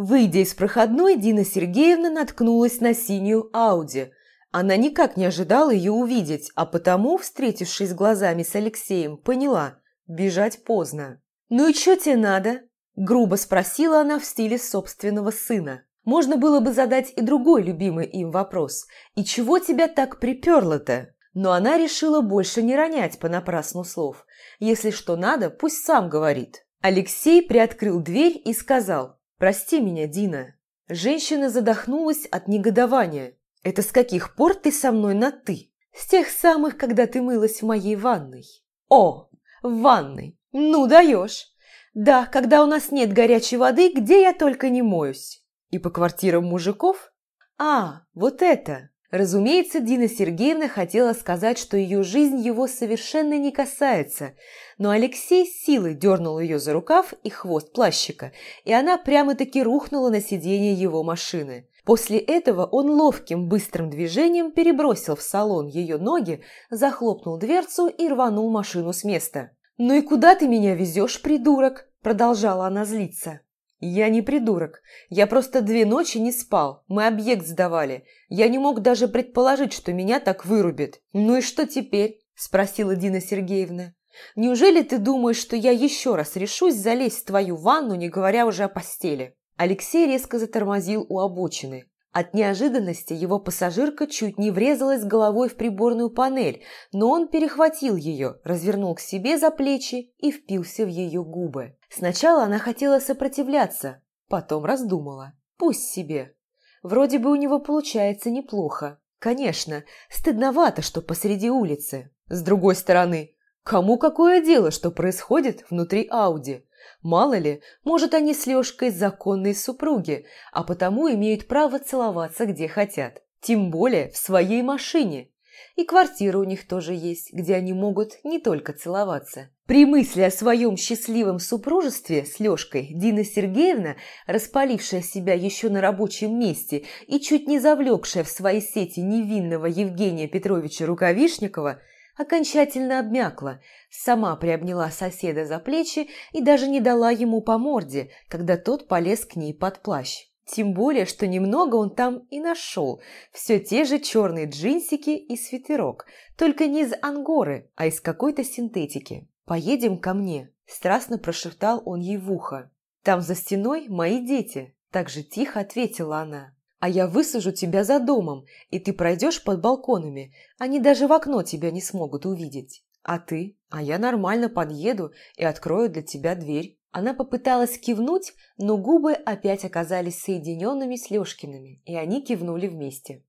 Выйдя из проходной, Дина Сергеевна наткнулась на синюю Ауди. Она никак не ожидала ее увидеть, а потому, встретившись глазами с Алексеем, поняла – бежать поздно. «Ну и что тебе надо?» – грубо спросила она в стиле собственного сына. Можно было бы задать и другой любимый им вопрос. «И чего тебя так приперло-то?» Но она решила больше не ронять понапрасну слов. Если что надо, пусть сам говорит. Алексей приоткрыл дверь и сказал «Прости меня, Дина». Женщина задохнулась от негодования. «Это с каких пор ты со мной на «ты»?» «С тех самых, когда ты мылась в моей ванной». «О, в ванной! Ну, даешь!» «Да, когда у нас нет горячей воды, где я только не моюсь». «И по квартирам мужиков?» «А, вот это!» Разумеется, Дина Сергеевна хотела сказать, что ее жизнь его совершенно не касается, но Алексей силой дернул ее за рукав и хвост плащика, и она прямо-таки рухнула на сиденье его машины. После этого он ловким быстрым движением перебросил в салон ее ноги, захлопнул дверцу и рванул машину с места. «Ну и куда ты меня везешь, придурок?» – продолжала она злиться. «Я не придурок. Я просто две ночи не спал. Мы объект сдавали. Я не мог даже предположить, что меня так вырубит. Ну и что теперь?» – спросила Дина Сергеевна. «Неужели ты думаешь, что я еще раз решусь залезть в твою ванну, не говоря уже о постели?» Алексей резко затормозил у обочины. От неожиданности его пассажирка чуть не врезалась головой в приборную панель, но он перехватил ее, развернул к себе за плечи и впился в ее губы. Сначала она хотела сопротивляться, потом раздумала. Пусть себе. Вроде бы у него получается неплохо. Конечно, стыдновато, что посреди улицы. С другой стороны, кому какое дело, что происходит внутри Ауди? Мало ли, может, они с Лёшкой законные супруги, а потому имеют право целоваться где хотят. Тем более в своей машине. И квартира у них тоже есть, где они могут не только целоваться. При мысли о своем счастливом супружестве с Лёшкой Дина Сергеевна, распалившая себя еще на рабочем месте и чуть не завлекшая в свои сети невинного Евгения Петровича Рукавишникова, окончательно обмякла, сама приобняла соседа за плечи и даже не дала ему по морде, когда тот полез к ней под плащ. Тем более, что немного он там и нашел. Все те же черные джинсики и свитерок, только не из ангоры, а из какой-то синтетики. «Поедем ко мне», – страстно прошептал он ей в ухо. «Там за стеной мои дети», – так же тихо ответила она. А я высажу тебя за домом, и ты пройдешь под балконами. Они даже в окно тебя не смогут увидеть. А ты? А я нормально подъеду и открою для тебя дверь». Она попыталась кивнуть, но губы опять оказались соединенными с Лешкиными, и они кивнули вместе.